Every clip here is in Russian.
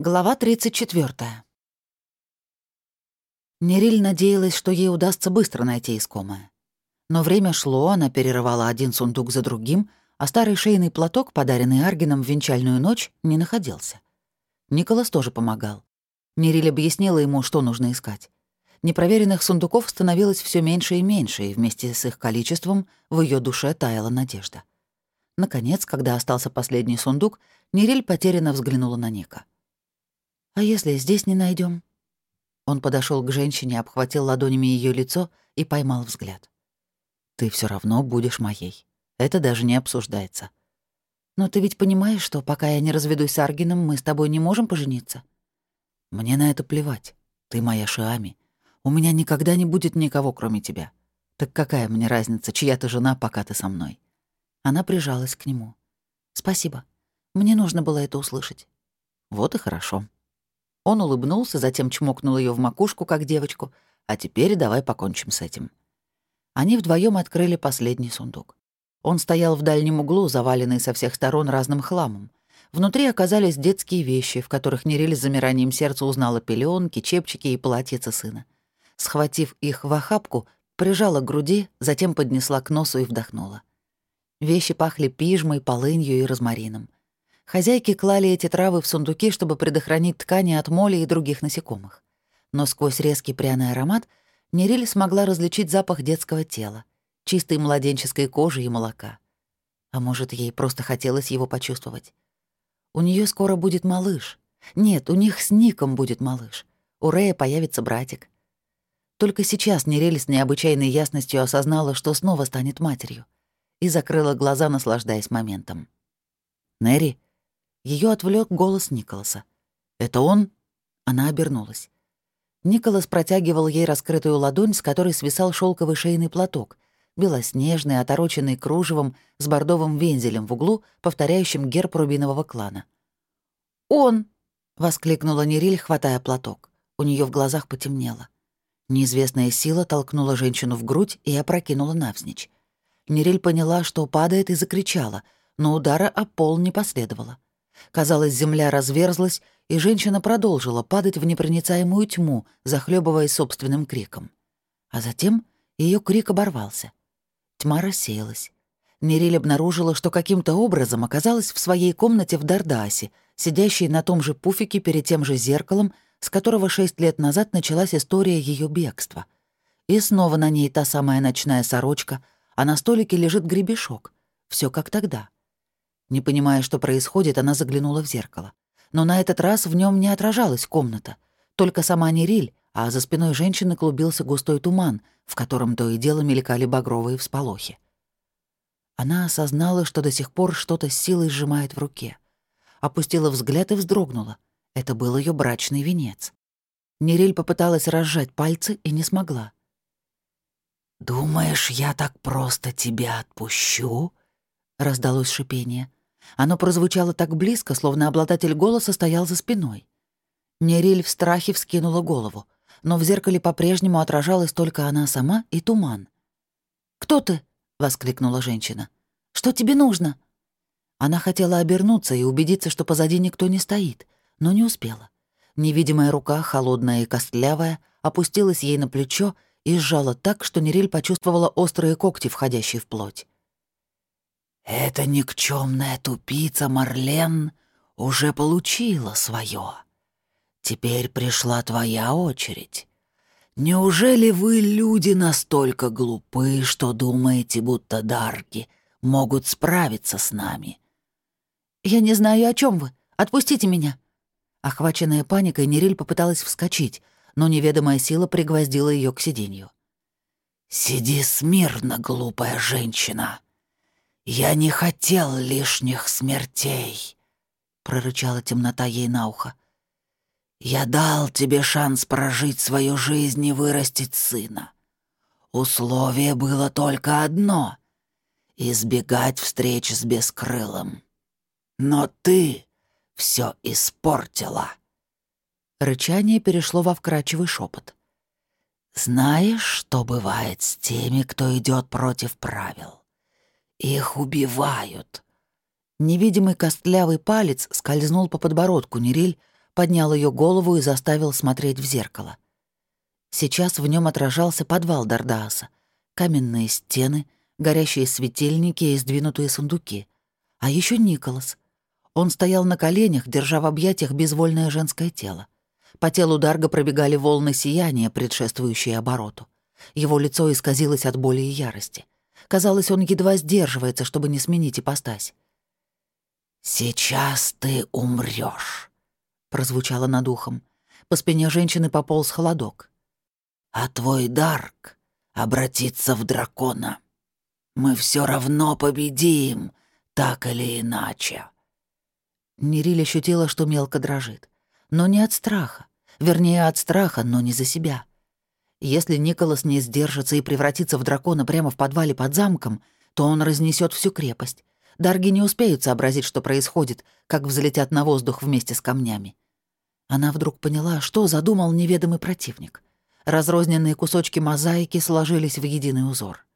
Глава 34. Нериль надеялась, что ей удастся быстро найти искомое. Но время шло, она перерывала один сундук за другим, а старый шейный платок, подаренный Аргином в венчальную ночь, не находился. Николас тоже помогал. Нериль объяснила ему, что нужно искать. Непроверенных сундуков становилось все меньше и меньше, и вместе с их количеством в ее душе таяла надежда. Наконец, когда остался последний сундук, Нериль потерянно взглянула на Ника. «А если здесь не найдем? Он подошел к женщине, обхватил ладонями ее лицо и поймал взгляд. «Ты все равно будешь моей. Это даже не обсуждается. Но ты ведь понимаешь, что пока я не разведусь с Аргином, мы с тобой не можем пожениться?» «Мне на это плевать. Ты моя Шиами. У меня никогда не будет никого, кроме тебя. Так какая мне разница, чья ты жена, пока ты со мной?» Она прижалась к нему. «Спасибо. Мне нужно было это услышать». «Вот и хорошо», он улыбнулся, затем чмокнул ее в макушку, как девочку. «А теперь давай покончим с этим». Они вдвоем открыли последний сундук. Он стоял в дальнем углу, заваленный со всех сторон разным хламом. Внутри оказались детские вещи, в которых Нериль с замиранием сердца узнала пеленки, чепчики и платьица сына. Схватив их в охапку, прижала к груди, затем поднесла к носу и вдохнула. Вещи пахли пижмой, полынью и розмарином. Хозяйки клали эти травы в сундуки, чтобы предохранить ткани от моли и других насекомых. Но сквозь резкий пряный аромат Нериль смогла различить запах детского тела, чистой младенческой кожи и молока. А может, ей просто хотелось его почувствовать. У нее скоро будет малыш. Нет, у них с Ником будет малыш. У Рэя появится братик. Только сейчас Нериль с необычайной ясностью осознала, что снова станет матерью, и закрыла глаза, наслаждаясь моментом. «Нерри», ее отвлек голос Николаса. «Это он?» Она обернулась. Николас протягивал ей раскрытую ладонь, с которой свисал шелковый шейный платок, белоснежный, отороченный кружевом, с бордовым вензелем в углу, повторяющим герб рубинового клана. «Он!» — воскликнула Нериль, хватая платок. У нее в глазах потемнело. Неизвестная сила толкнула женщину в грудь и опрокинула навзничь. Нериль поняла, что падает, и закричала, но удара о пол не последовало. Казалось, земля разверзлась, и женщина продолжила падать в непроницаемую тьму, захлебываясь собственным криком. А затем ее крик оборвался. Тьма рассеялась. Нериль обнаружила, что каким-то образом оказалась в своей комнате в Дардасе, сидящей на том же пуфике перед тем же зеркалом, с которого шесть лет назад началась история ее бегства. И снова на ней та самая ночная сорочка, а на столике лежит гребешок. Все как тогда. Не понимая, что происходит, она заглянула в зеркало. Но на этот раз в нем не отражалась комната. Только сама Нериль, а за спиной женщины клубился густой туман, в котором то и дело мелькали багровые всполохи. Она осознала, что до сих пор что-то с силой сжимает в руке. Опустила взгляд и вздрогнула. Это был ее брачный венец. Нериль попыталась разжать пальцы и не смогла. «Думаешь, я так просто тебя отпущу?» — раздалось шипение. Оно прозвучало так близко, словно обладатель голоса стоял за спиной. Нериль в страхе вскинула голову, но в зеркале по-прежнему отражалась только она сама и туман. «Кто ты?» — воскликнула женщина. «Что тебе нужно?» Она хотела обернуться и убедиться, что позади никто не стоит, но не успела. Невидимая рука, холодная и костлявая, опустилась ей на плечо и сжала так, что Нериль почувствовала острые когти, входящие в плоть. Эта никчемная тупица Марлен уже получила свое. Теперь пришла твоя очередь. Неужели вы, люди, настолько глупы, что думаете, будто дарки могут справиться с нами? Я не знаю, о чем вы. Отпустите меня. Охваченная паникой, Нериль попыталась вскочить, но неведомая сила пригвоздила ее к сиденью. «Сиди смирно, глупая женщина!» «Я не хотел лишних смертей», — прорычала темнота ей на ухо. «Я дал тебе шанс прожить свою жизнь и вырастить сына. Условие было только одно — избегать встреч с Бескрылым. Но ты все испортила». Рычание перешло во вкрадчивый шепот. «Знаешь, что бывает с теми, кто идет против правил? Их убивают. Невидимый костлявый палец скользнул по подбородку Нериль, поднял ее голову и заставил смотреть в зеркало. Сейчас в нем отражался подвал Дардааса. Каменные стены, горящие светильники и сдвинутые сундуки. А еще Николас. Он стоял на коленях, держа в объятиях безвольное женское тело. По телу Дарга пробегали волны сияния, предшествующие обороту. Его лицо исказилось от боли и ярости. Казалось, он едва сдерживается, чтобы не сменить ипостась. «Сейчас ты умрёшь», — прозвучало над ухом. По спине женщины пополз холодок. «А твой Дарк обратится в дракона. Мы всё равно победим, так или иначе». Нериль ощутила, что мелко дрожит. Но не от страха. Вернее, от страха, но не за себя. Если Николас не сдержится и превратится в дракона прямо в подвале под замком, то он разнесет всю крепость. Дарги не успеют сообразить, что происходит, как взлетят на воздух вместе с камнями. Она вдруг поняла, что задумал неведомый противник. Разрозненные кусочки мозаики сложились в единый узор.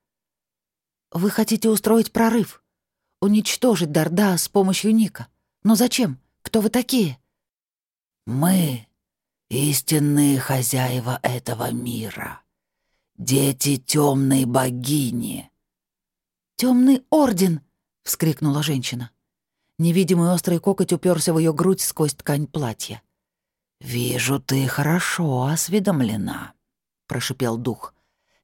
«Вы хотите устроить прорыв? Уничтожить Дарда с помощью Ника? Но зачем? Кто вы такие?» «Мы истинные хозяева этого мира, дети темной богини. Темный орден! вскрикнула женщина. Невидимый острый коготь уперся в ее грудь сквозь ткань платья. «Вижу, ты хорошо осведомлена», — прошипел дух.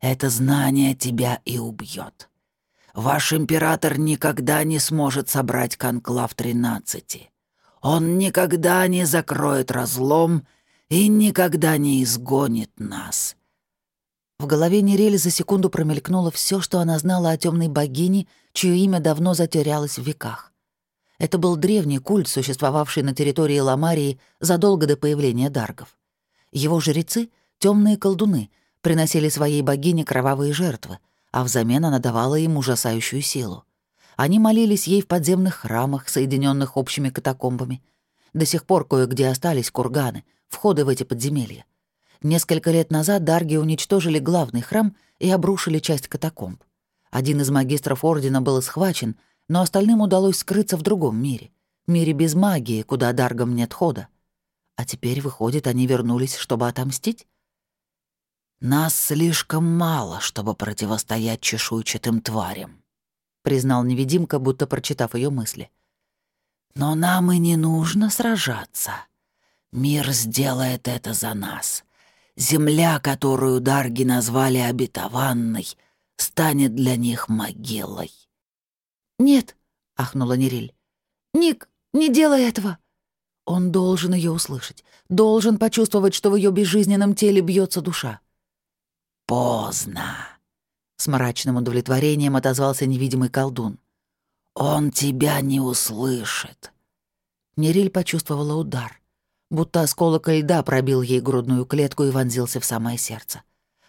«Это знание тебя и убьет. Ваш император никогда не сможет собрать конклав тринадцати. Он никогда не закроет разлом и никогда не изгонит нас». В голове Нерели за секунду промелькнуло все, что она знала о темной богине, чье имя давно затерялось в веках. Это был древний культ, существовавший на территории Ламарии задолго до появления даргов. Его жрецы, темные колдуны, приносили своей богине кровавые жертвы, а взамен она давала им ужасающую силу. Они молились ей в подземных храмах, соединенных общими катакомбами. До сих пор кое-где остались курганы — входы в эти подземелья. Несколько лет назад дарги уничтожили главный храм и обрушили часть катакомб. Один из магистров Ордена был схвачен, но остальным удалось скрыться в другом мире. Мире без магии, куда даргам нет хода. А теперь, выходит, они вернулись, чтобы отомстить? «Нас слишком мало, чтобы противостоять чешуйчатым тварям», — признал невидимка, будто прочитав ее мысли. «Но нам и не нужно сражаться. Мир сделает это за нас. Земля, которую Дарги назвали обетованной, станет для них могилой. «Нет», — ахнула Нериль. «Ник, не делай этого!» Он должен ее услышать, должен почувствовать, что в ее безжизненном теле бьется душа. «Поздно», — с мрачным удовлетворением отозвался невидимый колдун. «Он тебя не услышит». Нериль почувствовала удар будто осколок льда пробил ей грудную клетку и вонзился в самое сердце,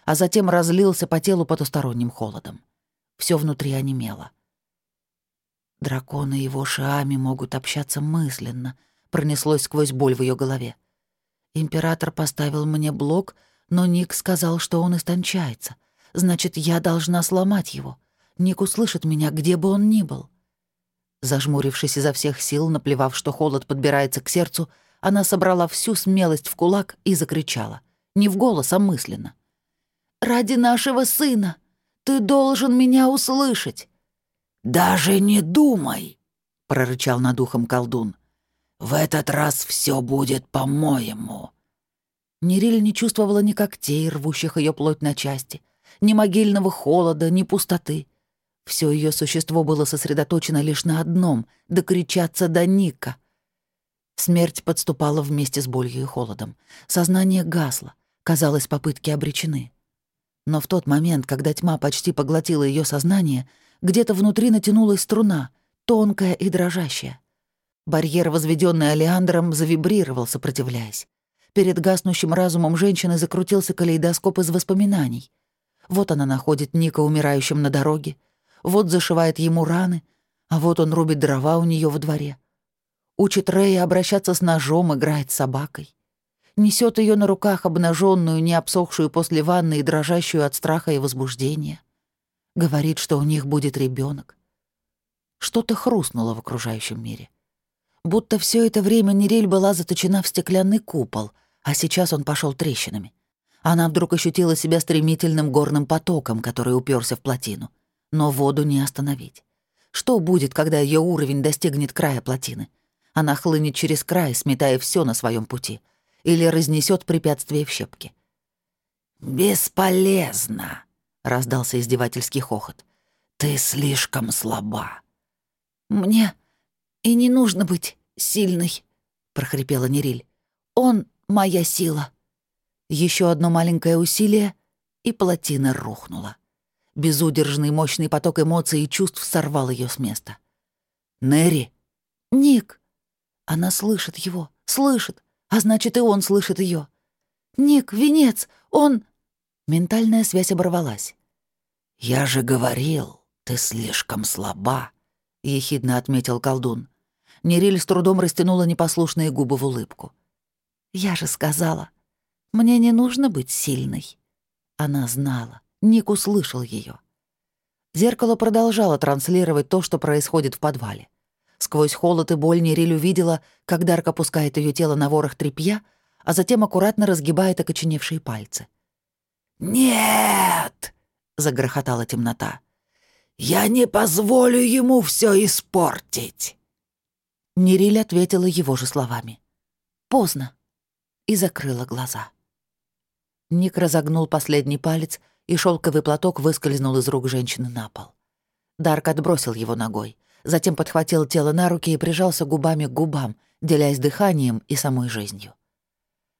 а затем разлился по телу потусторонним холодом. Все внутри онемело. Драконы его шиами могут общаться мысленно, пронеслось сквозь боль в ее голове. Император поставил мне блок, но Ник сказал, что он истончается. Значит, я должна сломать его. Ник услышит меня, где бы он ни был. Зажмурившись изо всех сил, наплевав, что холод подбирается к сердцу, она собрала всю смелость в кулак и закричала. Не в голос, а мысленно. «Ради нашего сына! Ты должен меня услышать!» «Даже не думай!» — прорычал над ухом колдун. «В этот раз все будет по-моему». Нериль не чувствовала ни когтей, рвущих ее плоть на части, ни могильного холода, ни пустоты. Все ее существо было сосредоточено лишь на одном — докричаться до Ника — Смерть подступала вместе с болью и холодом. Сознание гасло. Казалось, попытки обречены. Но в тот момент, когда тьма почти поглотила ее сознание, где-то внутри натянулась струна, тонкая и дрожащая. Барьер, возведенный Алеандром, завибрировал, сопротивляясь. Перед гаснущим разумом женщины закрутился калейдоскоп из воспоминаний. Вот она находит Ника умирающим на дороге, вот зашивает ему раны, а вот он рубит дрова у нее во дворе — Учит Рэя обращаться с ножом, играет с собакой. Несет ее на руках обнаженную, не обсохшую после ванны и дрожащую от страха и возбуждения. Говорит, что у них будет ребенок. Что-то хрустнуло в окружающем мире. Будто все это время Нериль была заточена в стеклянный купол, а сейчас он пошел трещинами. Она вдруг ощутила себя стремительным горным потоком, который уперся в плотину. Но воду не остановить. Что будет, когда ее уровень достигнет края плотины? Она хлынет через край, сметая все на своем пути. Или разнесет препятствие в щепки. «Бесполезно!» — раздался издевательский хохот. «Ты слишком слаба». «Мне и не нужно быть сильной», — прохрипела Нериль. «Он — моя сила». Еще одно маленькое усилие, и плотина рухнула. Безудержный мощный поток эмоций и чувств сорвал ее с места. «Нерри!» «Ник!» Она слышит его, слышит, а значит, и он слышит ее. «Ник, венец, он...» Ментальная связь оборвалась. «Я же говорил, ты слишком слаба», — ехидно отметил колдун. Нериль с трудом растянула непослушные губы в улыбку. «Я же сказала, мне не нужно быть сильной». Она знала, Ник услышал ее. Зеркало продолжало транслировать то, что происходит в подвале. Сквозь холод и боль Нериль увидела, как Дарк опускает ее тело на ворох тряпья, а затем аккуратно разгибает окоченевшие пальцы — «Нет!» — загрохотала темнота. «Я не позволю ему все испортить!» Нериль ответила его же словами. «Поздно!» и закрыла глаза. Ник разогнул последний палец, и шелковый платок выскользнул из рук женщины на пол. Дарк отбросил его ногой, затем подхватил тело на руки и прижался губами к губам, делясь дыханием и самой жизнью.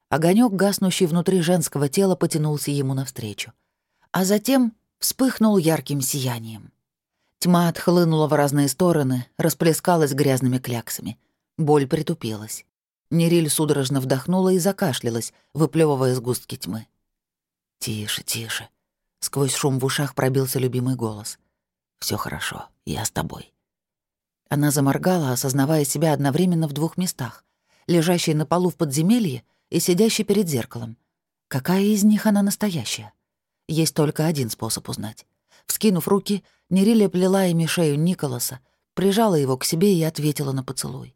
Огонек, гаснущий внутри женского тела, потянулся ему навстречу. А затем вспыхнул ярким сиянием. Тьма отхлынула в разные стороны, расплескалась грязными кляксами. Боль притупилась. Нериль судорожно вдохнула и закашлялась, выплевывая сгустки тьмы. «Тише, тише». Сквозь шум в ушах пробился любимый голос. Все хорошо, я с тобой». Она заморгала, осознавая себя одновременно в двух местах. Лежащей на полу в подземелье и сидящий перед зеркалом. Какая из них она настоящая? Есть только один способ узнать. Вскинув руки, Нерилия плела ими шею Николаса, прижала его к себе и ответила на поцелуй.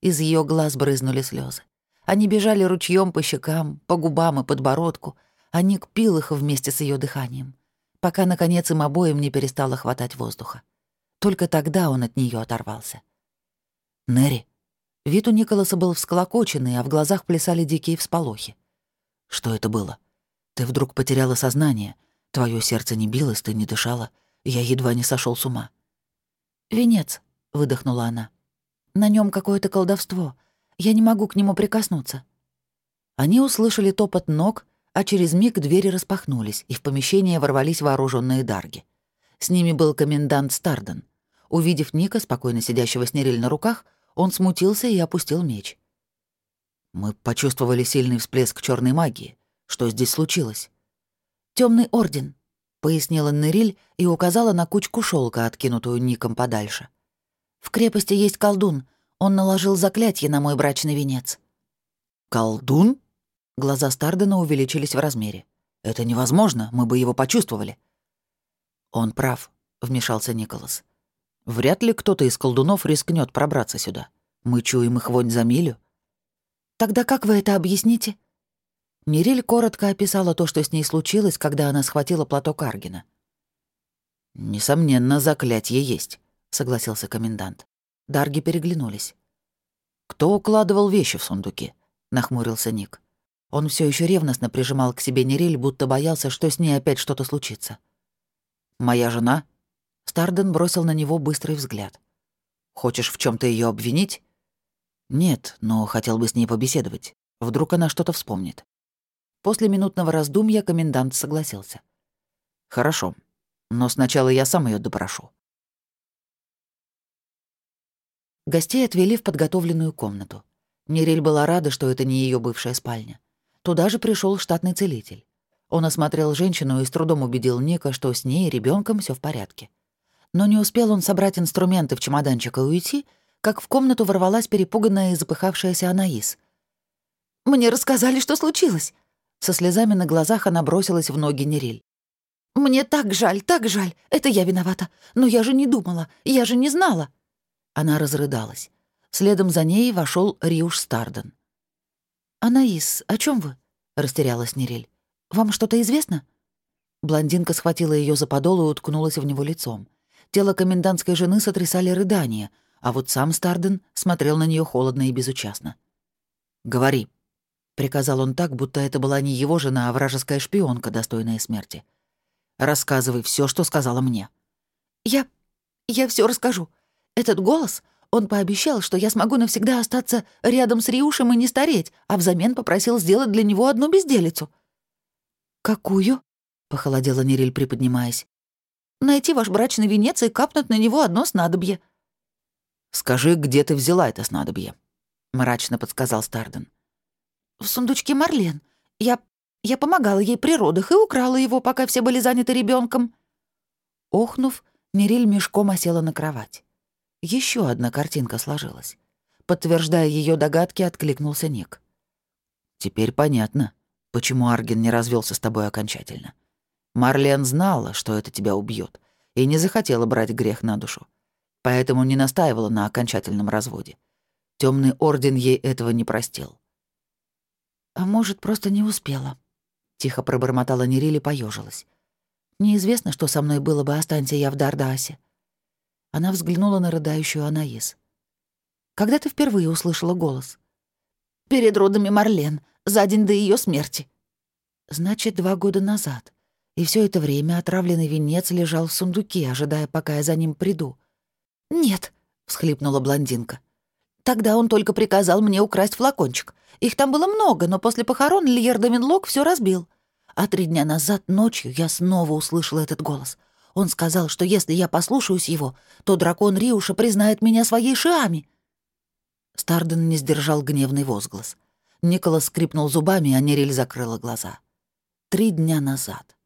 Из ее глаз брызнули слезы. Они бежали ручьем по щекам, по губам и подбородку, а Ник пил их вместе с ее дыханием, пока, наконец, им обоим не перестало хватать воздуха. Только тогда он от нее оторвался. «Нэри», Вид у Николаса был всклокоченный, а в глазах плясали дикие всполохи. «Что это было? Ты вдруг потеряла сознание. Твое сердце не билось, ты не дышала. Я едва не сошел с ума». «Венец», — выдохнула она. «На нем какое-то колдовство. Я не могу к нему прикоснуться». Они услышали топот ног, а через миг двери распахнулись, и в помещение ворвались вооруженные дарги. С ними был комендант Старден. Увидев Ника, спокойно сидящего с Нериль на руках, он смутился и опустил меч. Мы почувствовали сильный всплеск черной магии. Что здесь случилось? Темный орден, пояснила Нериль и указала на кучку шелка, откинутую Ником подальше. В крепости есть колдун. Он наложил заклятие на мой брачный венец. Колдун? Глаза Стардена увеличились в размере. Это невозможно, мы бы его почувствовали. Он прав, вмешался Николас. Вряд ли кто-то из колдунов рискнет пробраться сюда. Мы чуем их вонь за милю. Тогда как вы это объясните? Нериль коротко описала то, что с ней случилось, когда она схватила платок Аргина. «Несомненно, заклятие есть», — согласился комендант. Дарги переглянулись. «Кто укладывал вещи в сундуки?» — нахмурился Ник. Он все еще ревностно прижимал к себе Нериль, будто боялся, что с ней опять что-то случится. «Моя жена?» Старден бросил на него быстрый взгляд. «Хочешь в чем то ее обвинить?» «Нет, но хотел бы с ней побеседовать. Вдруг она что-то вспомнит». После минутного раздумья комендант согласился. «Хорошо, но сначала я сам ее допрошу». Гостей отвели в подготовленную комнату. Нериль была рада, что это не ее бывшая спальня. Туда же пришел штатный целитель. Он осмотрел женщину и с трудом убедил Ника, что с ней и ребенком все в порядке. Но не успел он собрать инструменты в чемоданчик и уйти, как в комнату ворвалась перепуганная и запыхавшаяся Анаис. «Мне рассказали, что случилось!» Со слезами на глазах она бросилась в ноги Нериль. «Мне так жаль, так жаль. Это я виновата. Но я же не думала, я же не знала». Она разрыдалась. Следом за ней вошел Риуш Старден. «Анаис, о чем вы?» — растерялась Нерель. «Вам что-то известно?» Блондинка схватила ее за подол и уткнулась в него лицом. Тело комендантской жены сотрясали рыдания, а вот сам Старден смотрел на нее холодно и безучастно. «Говори», — приказал он так, будто это была не его жена, а вражеская шпионка, достойная смерти. «Рассказывай все, что сказала мне». «Я... я все расскажу. Этот голос, он пообещал, что я смогу навсегда остаться рядом с Риушем и не стареть, а взамен попросил сделать для него одну безделицу». «Какую?» — похолодела Нериль, приподнимаясь. «Найти ваш брачный венец и капнуть на него одно снадобье». «Скажи, где ты взяла это снадобье?» — мрачно подсказал Старден. «В сундучке Марлен. Я... я помогала ей при родах и украла его, пока все были заняты ребенком. Охнув, Нериль мешком осела на кровать. Еще одна картинка сложилась. Подтверждая ее догадки, откликнулся Ник. «Теперь понятно, почему Арген не развелся с тобой окончательно. Марлен знала, что это тебя убьет, и не захотела брать грех на душу. Поэтому не настаивала на окончательном разводе. Темный орден ей этого не простил. «А может, просто не успела?» — тихо пробормотала Нериль и поежилась. «Неизвестно, что со мной было бы, останься я в Дардаасе». Она взглянула на рыдающую Анаис. «Когда ты впервые услышала голос?» «Перед родами Марлен, за день до ее смерти». «Значит, два года назад. И все это время отравленный венец лежал в сундуке, ожидая, пока я за ним приду». «Нет», — всхлипнула блондинка. «Тогда он только приказал мне украсть флакончик. Их там было много, но после похорон Льер Доминлок все разбил. А три дня назад ночью я снова услышала этот голос. Он сказал, что если я послушаюсь его, то дракон Риуша признает меня своей Шиами». Старден не сдержал гневный возглас. Николас скрипнул зубами, а Нериль закрыла глаза. Три дня назад.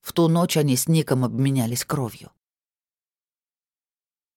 В ту ночь они с Ником обменялись кровью.